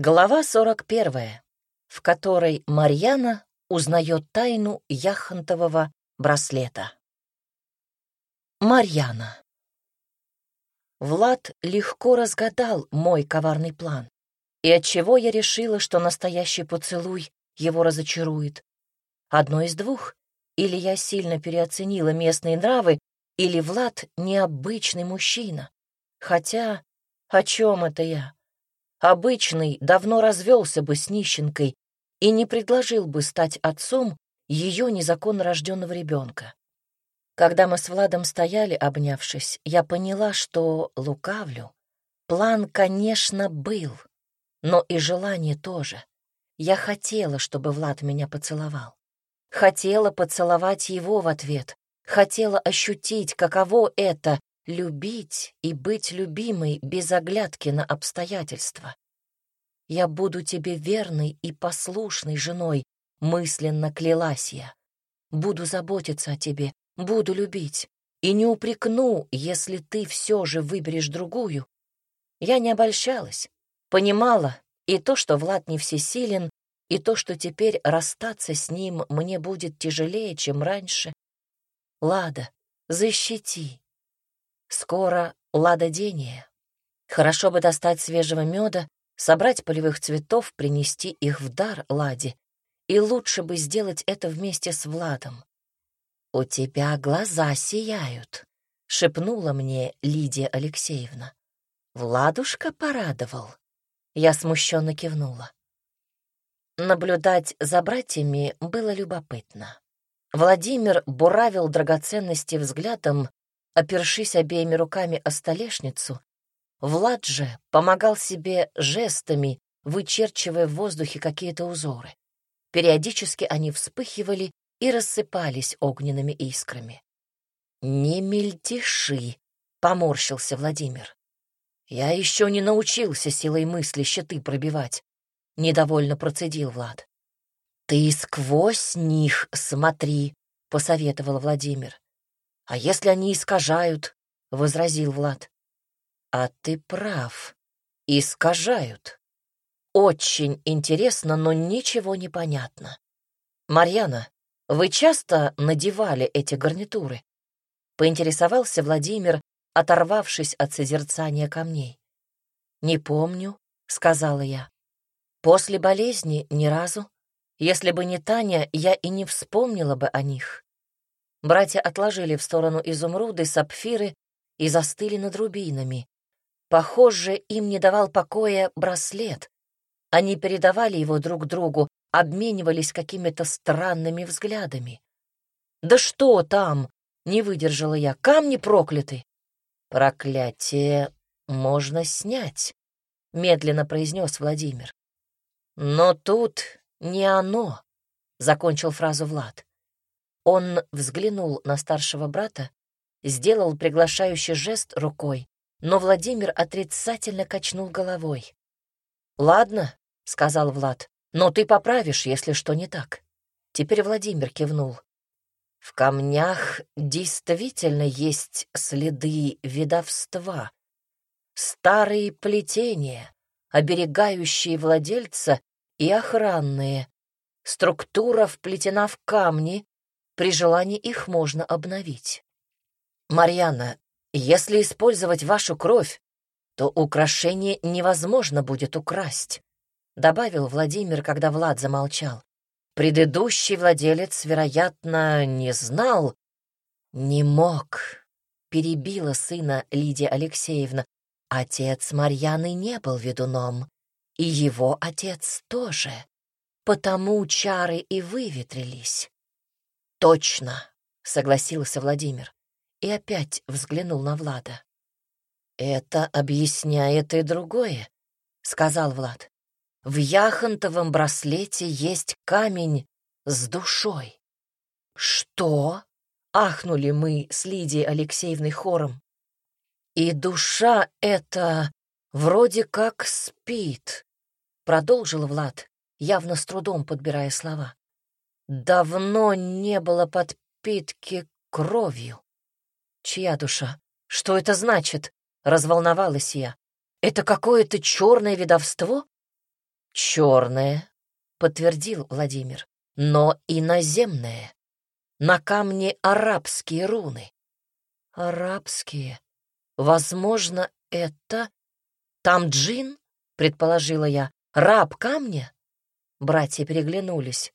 Глава 41, в которой Марьяна узнает тайну яхонтового браслета. Марьяна. Влад легко разгадал мой коварный план, и отчего я решила, что настоящий поцелуй его разочарует. Одно из двух. Или я сильно переоценила местные нравы, или Влад необычный мужчина. Хотя, о чем это я? Обычный давно развелся бы с нищенкой и не предложил бы стать отцом ее незаконно рожденного ребенка. Когда мы с Владом стояли, обнявшись, я поняла, что лукавлю. План, конечно, был, но и желание тоже. Я хотела, чтобы Влад меня поцеловал. Хотела поцеловать его в ответ. Хотела ощутить, каково это любить и быть любимой без оглядки на обстоятельства. «Я буду тебе верной и послушной женой», — мысленно клялась я. «Буду заботиться о тебе, буду любить, и не упрекну, если ты все же выберешь другую». Я не обольщалась, понимала и то, что Влад не всесилен, и то, что теперь расстаться с ним мне будет тяжелее, чем раньше. Лада, защити, Скоро ладодение. Хорошо бы достать свежего меда, собрать полевых цветов, принести их в дар Ладе. И лучше бы сделать это вместе с Владом. «У тебя глаза сияют», — шепнула мне Лидия Алексеевна. «Владушка порадовал». Я смущенно кивнула. Наблюдать за братьями было любопытно. Владимир буравил драгоценности взглядом, опершись обеими руками о столешницу, Влад же помогал себе жестами, вычерчивая в воздухе какие-то узоры. Периодически они вспыхивали и рассыпались огненными искрами. «Не мельтеши», — поморщился Владимир. «Я еще не научился силой мысли щиты пробивать», — недовольно процедил Влад. «Ты сквозь них смотри», — посоветовал Владимир. «А если они искажают?» — возразил Влад. «А ты прав. Искажают. Очень интересно, но ничего не понятно. Марьяна, вы часто надевали эти гарнитуры?» Поинтересовался Владимир, оторвавшись от созерцания камней. «Не помню», — сказала я. «После болезни ни разу. Если бы не Таня, я и не вспомнила бы о них. Братья отложили в сторону изумруды, сапфиры и застыли над рубинами. Похоже, им не давал покоя браслет. Они передавали его друг другу, обменивались какими-то странными взглядами. «Да что там?» — не выдержала я. «Камни прокляты!» «Проклятие можно снять», — медленно произнес Владимир. «Но тут не оно», — закончил фразу Влад. Он взглянул на старшего брата, сделал приглашающий жест рукой, но Владимир отрицательно качнул головой. «Ладно», — сказал Влад, — «но ты поправишь, если что не так». Теперь Владимир кивнул. «В камнях действительно есть следы ведовства, старые плетения, оберегающие владельца и охранные. Структура вплетена в камни, при желании их можно обновить. Марьяна, если использовать вашу кровь, то украшение невозможно будет украсть, добавил Владимир, когда Влад замолчал. Предыдущий владелец, вероятно, не знал, не мог, перебила сына Лидия Алексеевна. Отец Марьяны не был ведуном, и его отец тоже, потому чары и выветрились. «Точно», — согласился Владимир и опять взглянул на Влада. «Это объясняет и другое», — сказал Влад. «В яхонтовом браслете есть камень с душой». «Что?» — ахнули мы с Лидией Алексеевной хором. «И душа эта вроде как спит», — продолжил Влад, явно с трудом подбирая слова. Давно не было подпитки кровью. Чья душа? Что это значит? Разволновалась я. Это какое-то черное ведовство? Черное, подтвердил Владимир, но иноземное. На камне арабские руны. Арабские. Возможно, это... Там джин, предположила я. Раб камня? Братья переглянулись.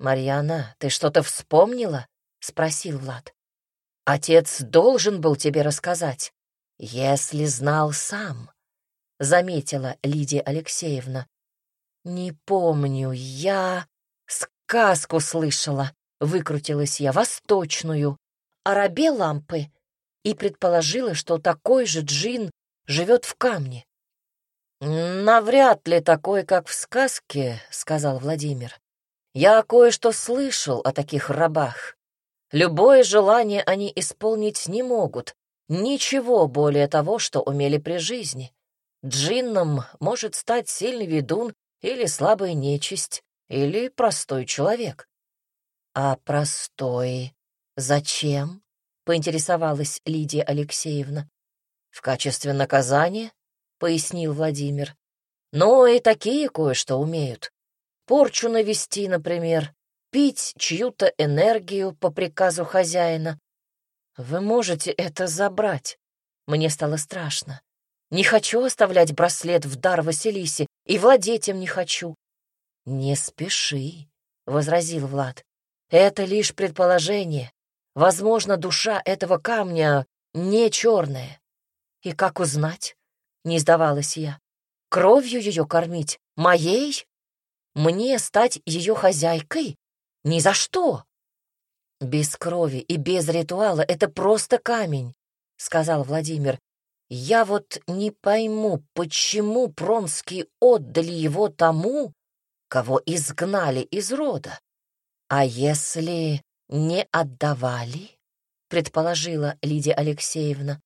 «Марьяна, ты что-то вспомнила?» — спросил Влад. «Отец должен был тебе рассказать, если знал сам», — заметила Лидия Алексеевна. «Не помню, я сказку слышала», — выкрутилась я, восточную, о рабе лампы, и предположила, что такой же джин живет в камне. «Навряд ли такой, как в сказке», — сказал Владимир. «Я кое-что слышал о таких рабах. Любое желание они исполнить не могут, ничего более того, что умели при жизни. Джинном может стать сильный ведун или слабая нечисть, или простой человек. А простой зачем? поинтересовалась Лидия Алексеевна. В качестве наказания, пояснил Владимир. Но и такие кое-что умеют. Порчу навести, например, пить чью-то энергию по приказу хозяина. Вы можете это забрать. Мне стало страшно. Не хочу оставлять браслет в дар Василисе и владеть им не хочу. Не спеши, — возразил Влад. Это лишь предположение. Возможно, душа этого камня не черная. И как узнать? Не сдавалась я. Кровью ее кормить? Моей? Мне стать ее хозяйкой? Ни за что. Без крови и без ритуала это просто камень, сказал Владимир. Я вот не пойму, почему Пронские отдали его тому, кого изгнали из рода. А если не отдавали, предположила Лидия Алексеевна.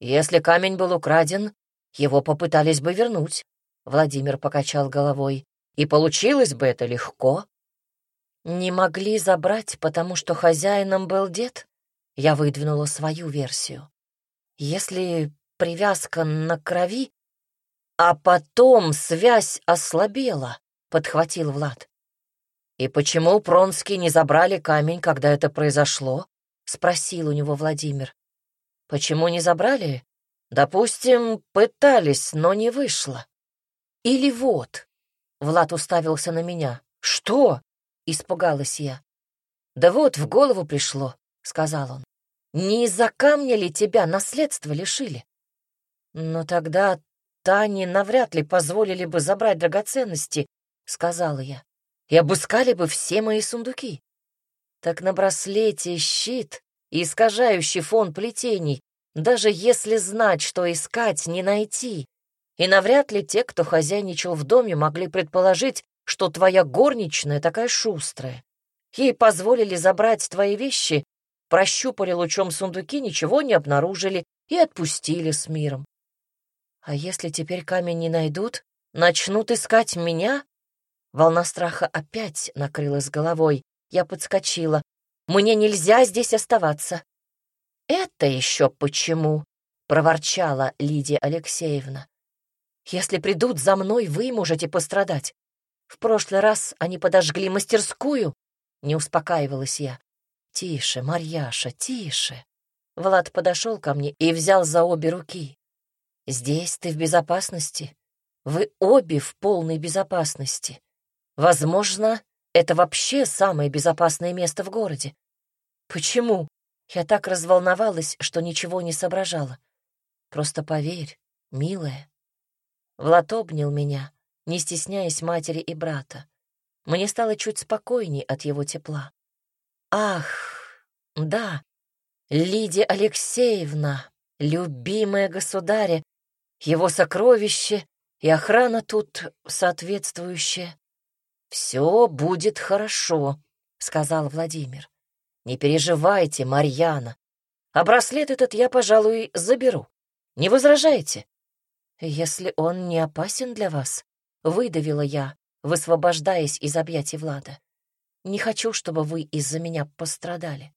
Если камень был украден, его попытались бы вернуть. Владимир покачал головой. И получилось бы это легко. Не могли забрать, потому что хозяином был дед? Я выдвинула свою версию. Если привязка на крови, а потом связь ослабела, подхватил Влад. И почему Пронские не забрали камень, когда это произошло? спросил у него Владимир. Почему не забрали? Допустим, пытались, но не вышло. Или вот. Влад уставился на меня. Что? Испугалась я. Да вот, в голову пришло, сказал он. Не из-за камня ли тебя наследство лишили? Но тогда Тане навряд ли позволили бы забрать драгоценности, сказала я, и обыскали бы все мои сундуки. Так на браслете щит и искажающий фон плетений, даже если знать, что искать, не найти. И навряд ли те, кто хозяйничал в доме, могли предположить, что твоя горничная такая шустрая. Ей позволили забрать твои вещи, прощупали лучом сундуки, ничего не обнаружили и отпустили с миром. А если теперь камень не найдут, начнут искать меня? Волна страха опять накрылась головой. Я подскочила. Мне нельзя здесь оставаться. Это еще почему? проворчала Лидия Алексеевна. Если придут за мной, вы можете пострадать. В прошлый раз они подожгли мастерскую. Не успокаивалась я. Тише, Марьяша, тише. Влад подошел ко мне и взял за обе руки. Здесь ты в безопасности. Вы обе в полной безопасности. Возможно, это вообще самое безопасное место в городе. Почему? Я так разволновалась, что ничего не соображала. Просто поверь, милая. Влад обнял меня, не стесняясь матери и брата. Мне стало чуть спокойней от его тепла. Ах, да, Лидия Алексеевна, любимая государя, его сокровище и охрана тут соответствующая. «Все будет хорошо», — сказал Владимир. «Не переживайте, Марьяна. А браслет этот я, пожалуй, заберу. Не возражайте?» «Если он не опасен для вас», — выдавила я, высвобождаясь из объятий Влада. «Не хочу, чтобы вы из-за меня пострадали».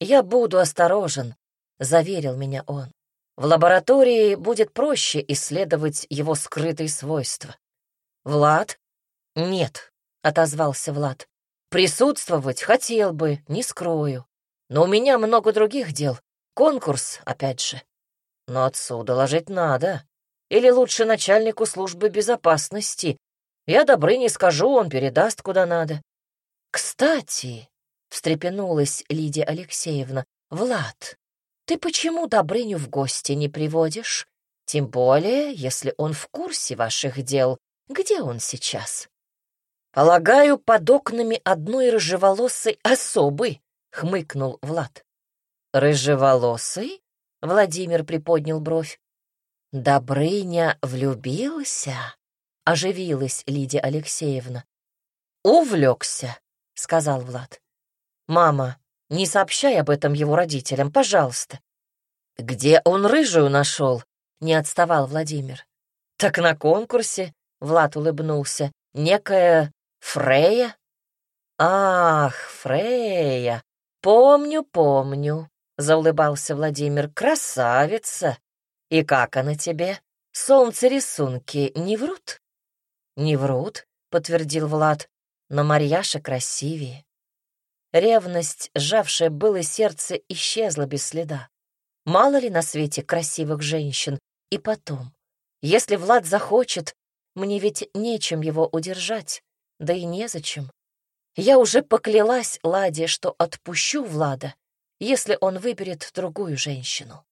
«Я буду осторожен», — заверил меня он. «В лаборатории будет проще исследовать его скрытые свойства. Влад? Нет, отозвался Влад. Присутствовать хотел бы, не скрою. Но у меня много других дел. Конкурс, опять же. Но отсюда ложить надо. Или лучше начальнику службы безопасности. Я добры не скажу, он передаст куда надо. Кстати, встрепенулась Лидия Алексеевна, Влад, ты почему Добрыню в гости не приводишь? Тем более, если он в курсе ваших дел. Где он сейчас? Полагаю, под окнами одной рыжеволосой особы, хмыкнул Влад. Рыжеволосый? Владимир приподнял бровь. Добрыня влюбился? Оживилась Лидия Алексеевна. Увлекся, сказал Влад. Мама, не сообщай об этом его родителям, пожалуйста. Где он рыжую нашел? Не отставал Владимир. Так на конкурсе, Влад улыбнулся, некая Фрея. Ах, Фрея, помню, помню, заулыбался Владимир. Красавица. И как она тебе? Солнце рисунки не врут? Не врут, подтвердил Влад, но Марьяша красивее. Ревность, сжавшая было сердце, исчезла без следа. Мало ли на свете красивых женщин. И потом, если Влад захочет, мне ведь нечем его удержать, да и незачем. Я уже поклялась Ладе, что отпущу Влада, если он выберет другую женщину.